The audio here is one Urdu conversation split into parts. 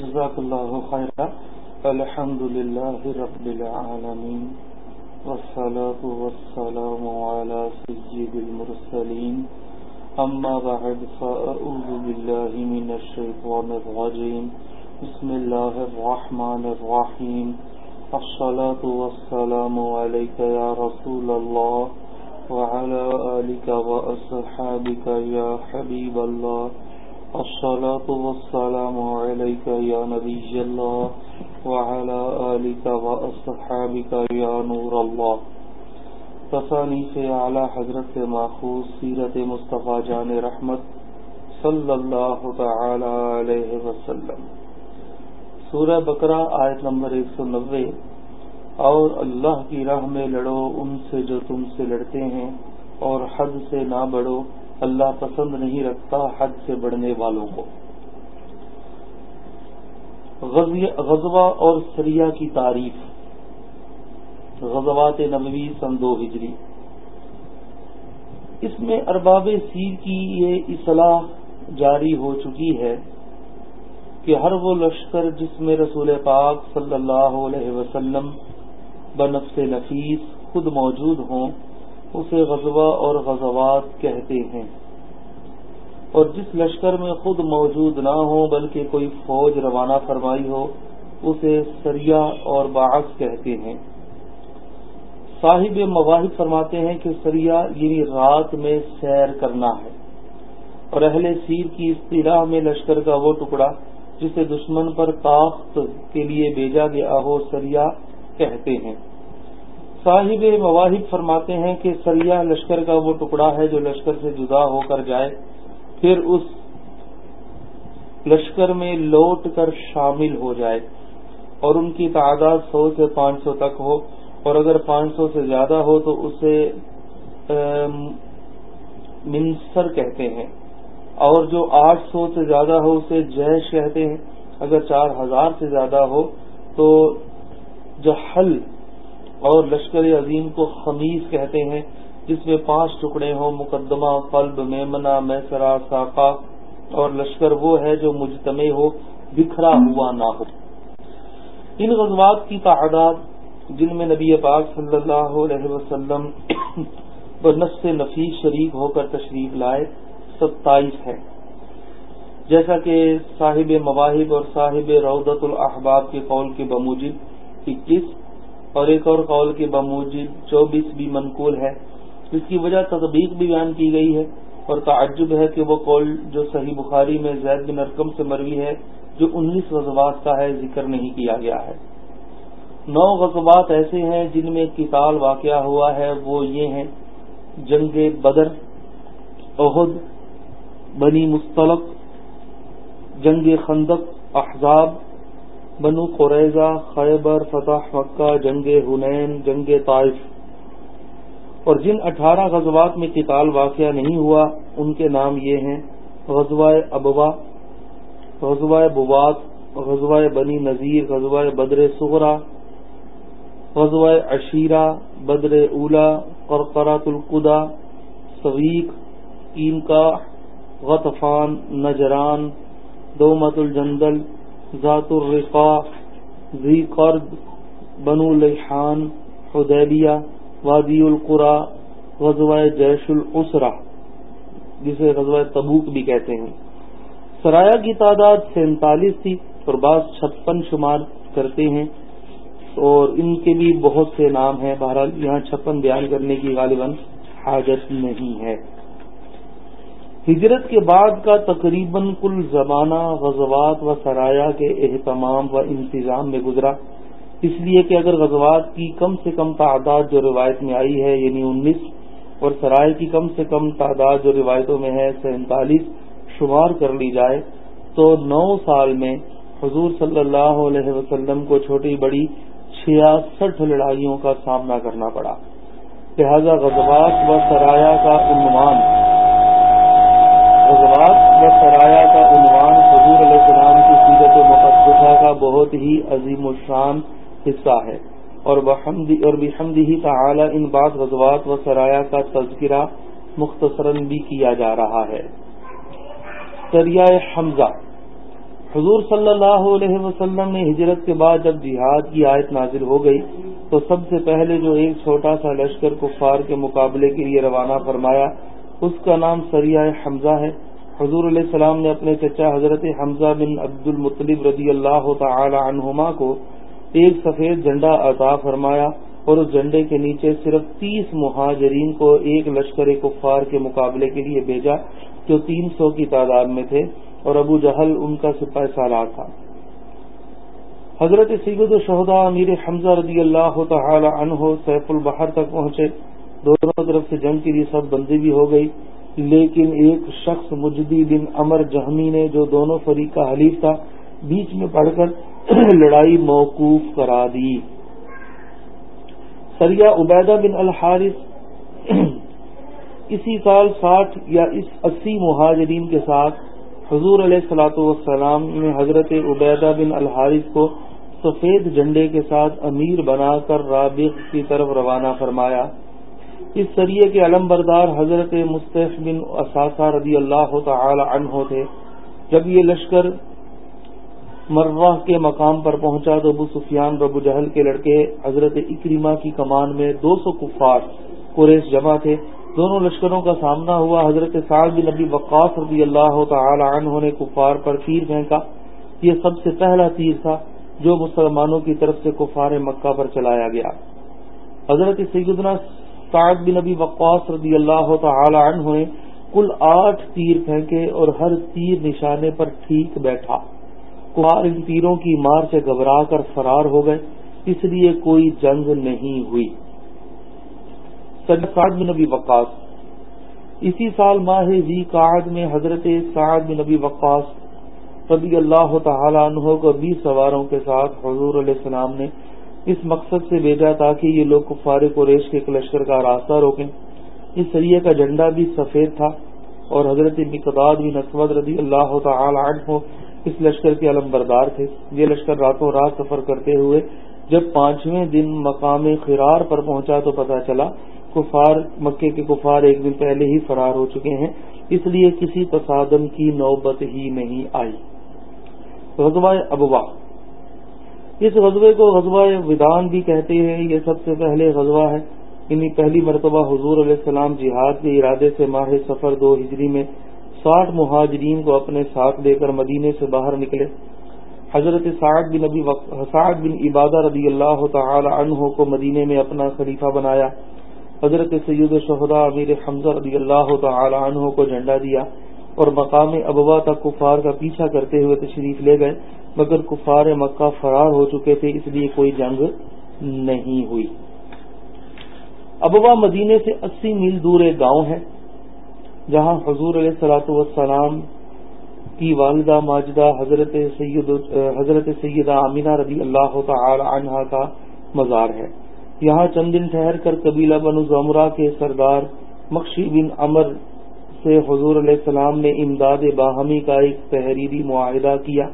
جزاک اللہ خیر الحمد للہ رب العالمین والصلاة والسلام على سجد المرسلین. اما بعد فأعوذ بالله من الشیطان الرجیم. بسم اللہ الرحمن الرحیم. الصلاة والسلام علیکہ یا رسول اللہ وعلى آلك وأصحابك يا حبيب الله الصلاة والسلام عليك يا نبي الله وعلى آلك وأصحابك يا نور الله. تصانی سے اعلی حضرت سے ماخوذ سیرت مصطفیٰ جان رحمت صلی اللہ تعالی علیہ وسلم. سورہ بقرہ آیت نمبر ایک سو نوے. اور اللہ کی راہ میں لڑو، ان سے جو تم سے لڑتے ہیں اور حد سے نہ بڑھو اللہ پسند نہیں رکھتا حد سے بڑھنے والوں کو۔ غزوہ اور سریا کی تعریف۔ غزوات نبوی سن دو ہجری۔ اس میں ارباب سیر کی یہ اصلاح جاری ہو چکی ہے کہ ہر وہ لشکر جس میں رسول پاک صلی اللہ علیہ وسلم بنفس نفیس خود موجود ہوں اسے غزوہ اور غزوات کہتے ہیں۔ اور جس لشکر میں خود موجود نہ ہو، بلکہ کوئی فوج روانہ فرمائی ہو، اسے سریا اور باعث کہتے ہیں۔ صاحب مواحد فرماتے ہیں کہ سریا یعنی رات میں سیر کرنا ہے۔ اور اہل سیر کی اصطلاح میں لشکر کا وہ ٹکڑا جسے دشمن پر طاقت کے لیے بھیجا گیا ہو، سریا کہتے ہیں۔ صاحب مواحد فرماتے ہیں کہ سریا لشکر کا وہ ٹکڑا ہے جو لشکر سے جدا ہو کر جائے، پھر اس لشکر میں لوٹ کر شامل ہو جائے اور ان کی تعداد سو سے پانچ سو تک ہو اور اگر پانچ سو سے زیادہ ہو تو اسے منسر کہتے ہیں اور جو آٹھ سو سے زیادہ ہو اسے جیش کہتے ہیں، اگر چار ہزار سے زیادہ ہو تو جہل اور لشکر عظیم کو خمیز کہتے ہیں، جس میں پانچ ٹکڑے ہوں، مقدمہ، قلب میمنا میسرا ساقا اور لشکر وہ ہے جو مجتمع ہو، بکھرا ہوا نہ ہو۔ ان غزوات کی تعداد، جن میں نبی پاک صلی اللہ علیہ وسلم نس نفیس شریک ہو کر تشریف لائے، ستائیس ہے جیسا کہ صاحب مواہب اور صاحب رودت الاحباب کے قول کے بموجب، اکیس اور ایک اور قول کے بموجب چوبیس بھی منقول ہے اس کی وجہ تطبیق بھی بیان کی گئی ہے اور تعجب ہے کہ وہ قول جو صحیح بخاری میں زید بن ارکم سے مروی ہے، جو انیس غزوات کا ہے، ذکر نہیں کیا گیا ہے۔ نو غزوات ایسے ہیں جن میں کتال واقعہ ہوا ہے، وہ یہ ہیں، جنگ بدر عہد بنی مستلق جنگ خندق، احزاب بنو قریضہ خیبر، فتح مکہ، جنگ ہنین، جنگ طائف۔ اور جن اٹھارہ غزوات میں قتال واقعہ نہیں ہوا، ان کے نام یہ ہیں، غزوہ ابوا، غزوہ بوات غزوہ بنی نذیر، غزوہ بدر سغرا غزوہ عشیرہ، بدر اولا قرقرات القدا سویق کا غطفان، نجران دومت الجندل ذات الرقا ذی قرد بنو لحان حدیبیہ، وادی القرا، غزوہ جیش العسرا جسے غزوہ تبوک بھی کہتے ہیں۔ سرایا کی تعداد سینتالیس تھی اور بعض چھپن شمار کرتے ہیں اور ان کے بھی بہت سے نام ہیں۔ بہرحال یہاں چھپن بیان کرنے کی غالباً حاجت نہیں ہے۔ ہجرت کے بعد کا تقریباً کل زمانہ غزوات و سرایا کے اہتمام و انتظام میں گزرا۔ اس لیے کہ اگر غزوات کی کم سے کم تعداد جو روایت میں آئی ہے یعنی انیس، اور سرائے کی کم سے کم تعداد جو روایتوں میں ہے، سینتالیس شمار کر لی جائے، تو نو سال میں حضور صلی اللہ علیہ وسلم کو چھوٹی بڑی چھیاسٹھ لڑائیوں کا سامنا کرنا پڑا۔ لہذا غزوات و سرایا کا عنوان غزوات و سرایا کا عنوان حضور علیہ السلام کی سیرت مقدسہ کا بہت ہی عظیم الشان حصہ ہے۔ اور بحمدی ہی تعالی ان بعض غزوات و سرایا کا تذکرہ مختصرا بھی کیا جا رہا ہے۔ سریائے حمزہ۔ حضور صلی اللہ علیہ وسلم نے ہجرت کے بعد جب جہاد کی آیت نازل ہو گئی، تو سب سے پہلے جو ایک چھوٹا سا لشکر کفار کے مقابلے کے لیے روانہ فرمایا اس کا نام سریہ حمزہ ہے۔ حضور علیہ السلام نے اپنے چچا حضرت حمزہ بن عبد المطلب رضی اللہ تعالی عنہما کو ایک سفید جھنڈا عطا فرمایا اور اس جھنڈے کے نیچے صرف تیس مہاجرین کو ایک لشکر کفار کے مقابلے کے لیے بھیجا جو تین سو کی تعداد میں تھے اور ابو جہل ان کا سپاہ سالار تھا۔ حضرت سید الشہدا امیر حمزہ رضی اللہ تعالی عنہ سیف البحر تک پہنچے۔ طرف سے جنگ کے لیے سب بندی بھی ہو گئی لیکن ایک شخص مجدی بن امر جہمی نے جو دونوں فریق کا حلیف تھا، بیچ میں پڑھ کر لڑائی موقوف کرا دی۔ سریا عبیدہ بن الحارث اسی سال ساٹھ یا اس اسی مہاجرین کے ساتھ حضور علیہ السلاۃ والسلام نے حضرت عبیدہ بن الحارث کو سفید جھنڈے کے ساتھ امیر بنا کر رابق کی طرف روانہ فرمایا۔ اس سریے کے علم بردار حضرت مستح بن اثاثہ رضی اللہ تعالی عنہ تھے۔ جب یہ لشکر مرواہ کے مقام پر پہنچا تو ابو سفیان ابو جہل کے لڑکے حضرت اکریما کی کمان میں دو سو کفار قریش جمع تھے۔ دونوں لشکروں کا سامنا ہوا۔ حضرت سعد بن نبی وقاص رضی اللہ تعالی عنہ نے کفار پر تیر پھینکا۔ یہ سب سے پہلا تیر تھا جو مسلمانوں کی طرف سے کفار مکہ پر چلایا گیا۔ حضرت سیدنا سعد بن نبی وقاص رضی اللہ تعالی عنہ نے کل آٹھ تیر پھینکے اور ہر تیر نشانے پر ٹھیک بیٹھا۔ کمار ان تیروں کی مار سے گھبرا کر فرار ہو گئے، اس لیے کوئی جنگ نہیں ہوئی۔ سعد بن نبی وقاص۔ اسی سال ماہ زی قعد میں حضرت سعد بن نبی وقاص رضی اللہ تعالی عنہ کو بیس سواروں کے ساتھ حضور علیہ السلام نے اس مقصد سے بھیجا تاکہ یہ لوگ کفار قریش کے کلشکر کا راستہ روکیں۔ اس سریے کا جھنڈا بھی سفید تھا اور حضرت مقداد بن اسود رضی اللہ تعالی عنہ اس لشکر کے علم بردار تھے۔ یہ لشکر راتوں رات سفر کرتے ہوئے جب پانچویں دن مقام خرار پر پہنچا تو پتہ چلا، کفار، مکے کے کفار ایک دن پہلے ہی فرار ہو چکے ہیں، اس لیے کسی تصادم کی نوبت ہی نہیں آئی۔ غزوہ ابوا اس غزبے کو غزوہ ودان بھی کہتے ہیں، یہ سب سے پہلے غزوہ ہے۔ انہیں پہلی مرتبہ حضور علیہ السلام جہاد کے ارادے سے ماہ سفر دو ہجری میں ساٹھ مہاجرین کو اپنے ساتھ لے کر مدینے سے باہر نکلے۔ حضرت سعد بن ابی سعد بن عبادہ رضی اللہ تعالی عنہ کو مدینے میں اپنا خلیفہ بنایا۔ حضرت سید شہدا امیر حمزہ رضی اللہ تعالی عنہ کو جھنڈا دیا اور مقام ابوا تک کفار کا پیچھا کرتے ہوئے تشریف لے گئے۔ مگر کفار مکہ فرار ہو چکے تھے، اس لیے کوئی جنگ نہیں ہوئی۔ ابوا مدینے سے اسی میل دور ایک گاؤں ہے، جہاں حضور علیہ سلاۃ والسلام کی والدہ ماجدہ حضرت سید، حضرت سیدہ امینہ رضی اللہ تعالی عنہا کا مزار ہے۔ یہاں چند دن ٹھہر کر قبیلہ بن زمرہ کے سردار مخشی بن امر سے حضور علیہ السلام نے امداد باہمی کا ایک تحریری معاہدہ کیا۔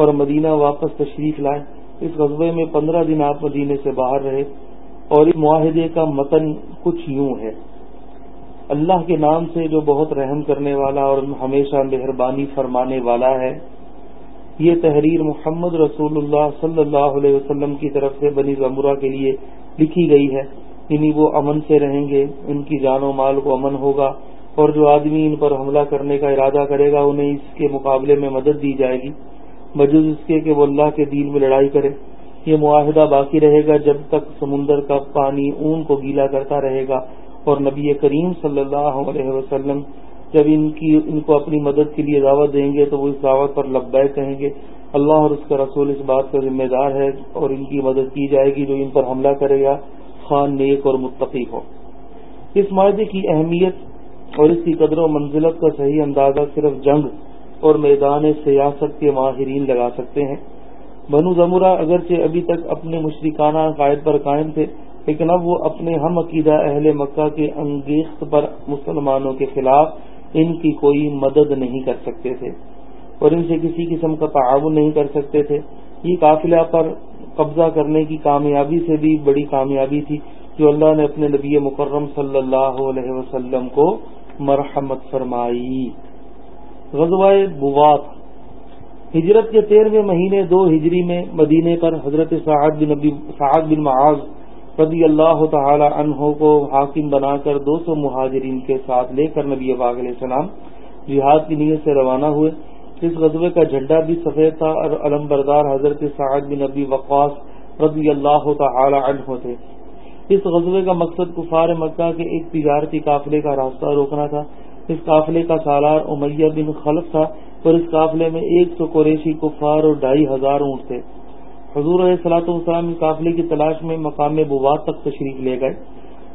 اور مدینہ واپس تشریف لائے۔ اس قصبے میں پندرہ دن آپ مدینے سے باہر رہے اور اس معاہدے کا متن کچھ یوں ہے۔ اللہ کے نام سے جو بہت رحم کرنے والا اور ہمیشہ مہربانی فرمانے والا ہے، یہ تحریر محمد رسول اللہ صلی اللہ علیہ وسلم کی طرف سے بنی زمرہ کے لیے لکھی گئی ہے۔ یعنی وہ امن سے رہیں گے، ان کی جان و مال کو امن ہوگا اور جو آدمی ان پر حملہ کرنے کا ارادہ کرے گا، انہیں اس کے مقابلے میں مدد دی جائے گی۔ بجز اس کے کہ وہ اللہ کے دین میں لڑائی کرے۔ یہ معاہدہ باقی رہے گا جب تک سمندر کا پانی اون کو گیلا کرتا رہے گا۔ اور نبی کریم صلی اللہ علیہ وسلم جب ان کی، ان کو اپنی مدد کے لیے دعوت دیں گے تو وہ اس دعوت پر لبیک کہیں گے، اللہ اور اس کا رسول اس بات کا ذمہ دار ہے اور ان کی مدد کی جائے گی جو ان پر حملہ کرے گا۔ خان نیک اور متقی ہو۔ اس معاہدے کی اہمیت اور اس کی قدر و منزلت کا صحیح اندازہ صرف جنگ اور میدان سیاست کے ماہرین لگا سکتے ہیں۔ بنو زمرہ اگرچہ ابھی تک اپنے مشرکانہ قائد پر قائم تھے، لیکن اب وہ اپنے ہم عقیدہ اہل مکہ کے انگیخت پر مسلمانوں کے خلاف ان کی کوئی مدد نہیں کر سکتے تھے اور ان سے کسی قسم کا تعاون نہیں کر سکتے تھے۔ یہ قافلہ پر قبضہ کرنے کی کامیابی سے بھی بڑی کامیابی تھی جو اللہ نے اپنے نبی مکرم صلی اللہ علیہ وسلم کو مرحمت فرمائی۔ غزوہ بوات ہجرت کے تیرہویں مہینے دو ہجری میں مدینے پر حضرت سعد بن نبی سعد بن معاذ رضی اللہ تعالی عنہ کو حاکم بنا کر دو سو مہاجرین کے ساتھ لے کر نبی باغ علیہ السلام جہاد کی نیت سے روانہ ہوئے۔ اس غزبے کا جھنڈا بھی سفید تھا اور علم بردار حضرت سعد بن نبی وقاص رضی اللہ تعالی عنہ تھے۔ اس غزبے کا مقصد کفار مکہ کے ایک تجارتی قافلے کا راستہ روکنا تھا۔ اس قافلے کا سالار امیہ بن خلف تھا، اور اس قافلے میں ایک سو قریشی کفار اور ڈھائی ہزار اونٹ تھے۔ حضور علیہ سلاۃ والسلام قافلے کی تلاش میں مقام بوات تک تشریف لے گئے،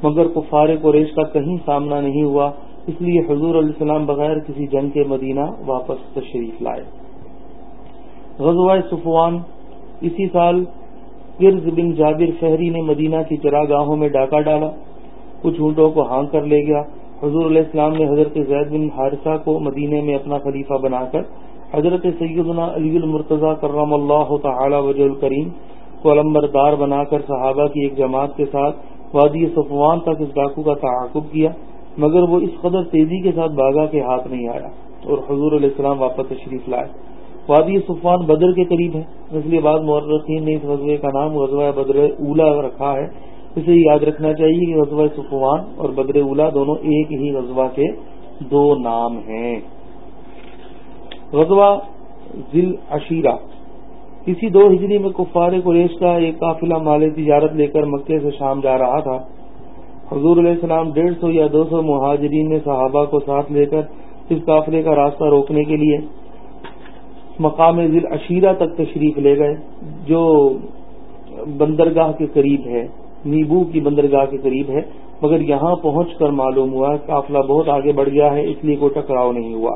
مگر کفار قریش کا کہیں سامنا نہیں ہوا، اس لیے حضور علیہ السلام بغیر کسی جنگ کے مدینہ واپس تشریف لائے۔ غزوہ صفوان اسی سال گرز بن جابر فہری نے مدینہ کی چراگاہوں میں ڈاکہ ڈالا، کچھ اونٹوں کو ہانگ کر لے گیا۔ حضور علیہ السلام نے حضرت زید بن حارثہ کو مدینے میں اپنا خلیفہ بنا کر حضرت سیدنا علی المرتضی کرم اللہ تعالی وجہ الکریم کو علمبردار بنا کر صحابہ کی ایک جماعت کے ساتھ وادی صفوان تک اس ڈاکو کا تعاقب کیا، مگر وہ اس قدر تیزی کے ساتھ باغا کے ہاتھ نہیں آیا اور حضور علیہ السلام واپس تشریف لائے۔ وادی صفوان بدر کے قریب ہے، اس لیے بعض مورخین نے اس غزوے کا نام غزوہ بدر اولا رکھا ہے اسے یاد رکھنا چاہیے کہ غزوہ صفوان اور بدر اولا دونوں ایک ہی غزوہ کے دو نام ہیں۔ غزوہ ذیل عشیرہ کسی دو ہجری میں کفار قریش کا ایک قافلہ مال تجارت لے کر مکے سے شام جا رہا تھا۔ حضور علیہ السلام ڈیڑھ سو یا دو سو مہاجرین نے صحابہ کو ساتھ لے کر اس قافلے کا راستہ روکنے کے لیے مقام ذیل عشیرہ تک تشریف لے گئے، جو بندرگاہ کے قریب ہے۔ نیبو کی بندرگاہ کے قریب ہے، مگر یہاں پہنچ کر معلوم ہوا قافلہ بہت آگے بڑھ گیا ہے، اس لیے کوئی ٹکراؤ نہیں ہوا۔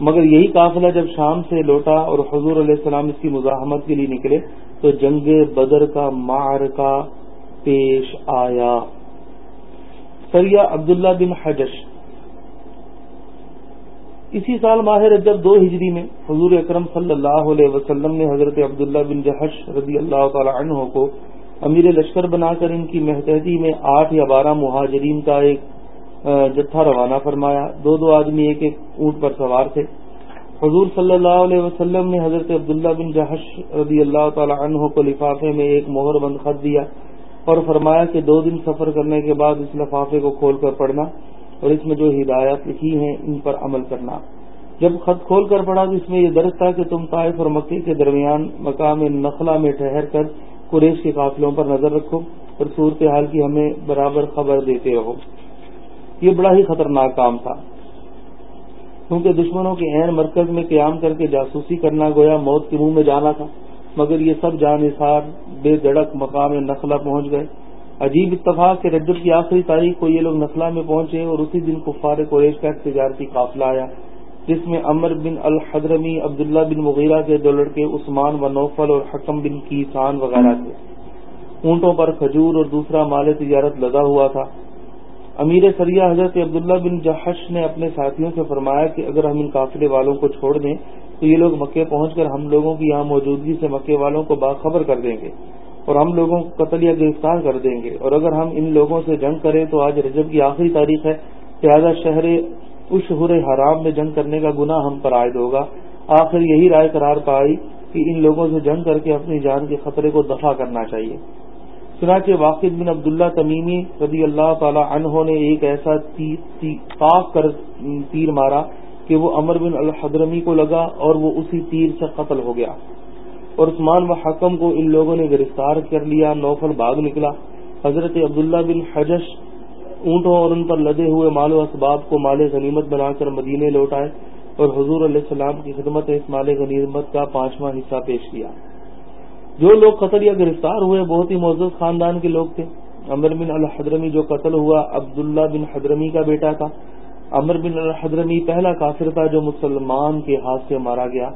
مگر یہی قافلہ جب شام سے لوٹا اور حضور علیہ السلام اس کی مزاحمت کے لیے نکلے، تو جنگ بدر کا مار کا پیش آیا۔ سریا عبداللہ بن حجش۔ اسی سال ماہر جب دو ہجری میں حضور اکرم صلی اللہ علیہ وسلم نے حضرت عبداللہ بن جہش رضی اللہ تعالی عنہ کو امیر لشکر بنا کر ان کی محتحدی میں آٹھ یا بارہ مہاجرین کا ایک جتھا روانہ فرمایا۔ دو دو آدمی ایک ایک اونٹ پر سوار تھے۔ حضور صلی اللہ علیہ وسلم نے حضرت عبداللہ بن جہش رضی اللہ تعالی عنہ کو لفافے میں ایک مہر بند خط دیا اور فرمایا کہ دو دن سفر کرنے کے بعد اس لفافے کو کھول کر پڑھنا اور اس میں جو ہدایات لکھی ہیں ان پر عمل کرنا۔ جب خط کھول کر پڑھا تو اس میں یہ درج تھا کہ تم طائف اور مکے کے درمیان مقام نخلا میں ٹھہر کر قریش کے قافلوں پر نظر رکھو اور صورتحال کی ہمیں برابر خبر دیتے رہو۔ یہ بڑا ہی خطرناک کام تھا۔ کیونکہ دشمنوں کے عین مرکز میں قیام کر کے جاسوسی کرنا گویا موت کے منہ میں جانا تھا، مگر یہ سب جان اثار بے دڑک مقام نخلا پہنچ گئے۔ عجیب اتفاق کے رجب کی آخری تاریخ کو یہ لوگ نخلا میں پہنچے اور اسی دن کفار قریش کا تجارتی قافلہ آیا۔ جس میں امر بن الحدرمی عبداللہ بن مغیرہ کے دو لڑکے، عثمان و نوفل اور حکم بن کیسان وغیرہ تھے۔ اونٹوں پر کھجور اور دوسرا مال تجارت لگا ہوا تھا۔ امیر سریہ حضرت عبداللہ بن جہش نے اپنے ساتھیوں سے فرمایا کہ اگر ہم ان قافلے والوں کو چھوڑ دیں تو یہ لوگ مکے پہنچ کر ہم لوگوں کی یہاں موجودگی سے مکے والوں کو باخبر کر دیں گے اور ہم لوگوں کو قتل یا گرفتار کر دیں گے۔ اور اگر ہم ان لوگوں سے جنگ کریں تو آج رجب کی آخری تاریخ ہے۔ لہٰذا شہر اس شہر حرام میں جنگ کرنے کا گناہ ہم پر عائد ہوگا۔ آخر یہی رائے قرار پائی کہ ان لوگوں سے جنگ کر کے اپنی جان کے خطرے کو دفاع کرنا چاہیے۔ چنانچہ واقع بن عبداللہ تمیمی رضی اللہ تعالی عنہ نے ایک ایسا تاک کر، تیر مارا کہ وہ امر بن الحدرمی کو لگا اور وہ اسی تیر سے قتل ہو گیا۔ اور عثمان و حکم کو ان لوگوں نے گرفتار کر لیا، نوفل باغ نکلا۔ حضرت عبداللہ بن حجش اونٹوں اور ان پر لدے ہوئے مال و اسباب کو مال غنیمت بنا کر مدینے لوٹ آئے اور حضور علیہ السلام کی خدمت اس مال غنیمت کا پانچواں حصہ پیش کیا۔ جو لوگ قتل یا گرفتار ہوئے، بہت ہی معزز خاندان کے لوگ تھے۔ امر بن الحدرمی جو قتل ہوا، عبداللہ بن حدرمی کا بیٹا تھا۔ امر بن الحدرمی پہلا کافر تھا جو مسلمان کے ہاتھ سے مارا گیا۔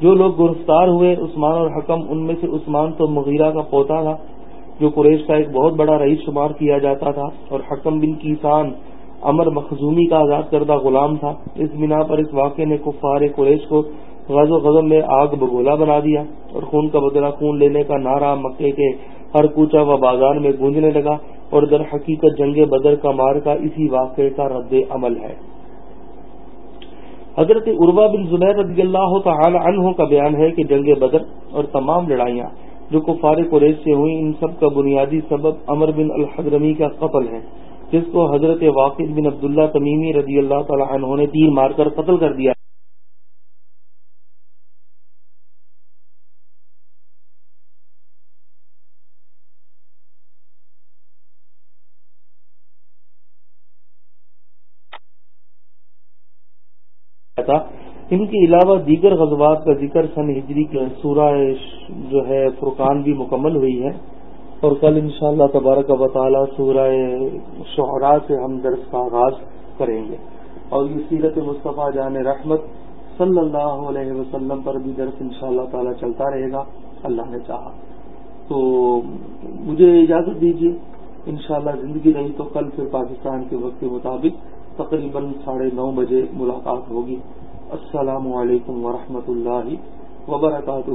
جو لوگ گرفتار ہوئے، عثمان اور حکم، ان میں سے عثمان تو مغیرہ کا پوتا تھا۔ جو قریش کا ایک بہت بڑا رئیس شمار کیا جاتا تھا اور حکم بن کیسان امر مخزومی کا آزاد کردہ غلام تھا، اس بنا پر اس واقعے نے کفار قریش کو غز و غزم میں آگ بگولا بنا دیا اور خون کا بدلہ خون لینے کا نعرہ مکے کے ہر کوچا و بازار میں گونجنے لگا اور در حقیقت جنگ بدر کا مار کا اسی واقعے کا رد عمل ہے۔ حضرت عربا بن زبیر رضی اللہ تعالی عنہ کا بیان ہے کہ جنگ بدر اور تمام لڑائیاں جو کفار قریش سے ہوئی ان سب کا بنیادی سبب امر بن الحضرمی کا قتل ہے، جس کو حضرت واقع بن عبداللہ تمیمی رضی اللہ تعالی عنہ نے تیر مار کر قتل کر دیا تھا ان کے علاوہ دیگر غزوات کا ذکر سن ہجری کے سورہ جو ہے فرقان بھی مکمل ہوئی ہے اور کل انشاءاللہ تبارک و تعالی سورہ شعراء سے ہم درس کا آغاز کریں گے۔ اور یہ سیرت مصطفیٰ جان رحمت صلی اللہ علیہ وسلم پر بھی درس انشاءاللہ تعالی اللہ چلتا رہے گا، اللہ نے چاہا۔ تو مجھے اجازت دیجیے، انشاءاللہ زندگی رہی تو کل پھر پاکستان کے وقت کے مطابق تقریباً ساڑھے نو بجے ملاقات ہوگی۔ السلام علیکم ورحمۃ اللہ وبرکاتہ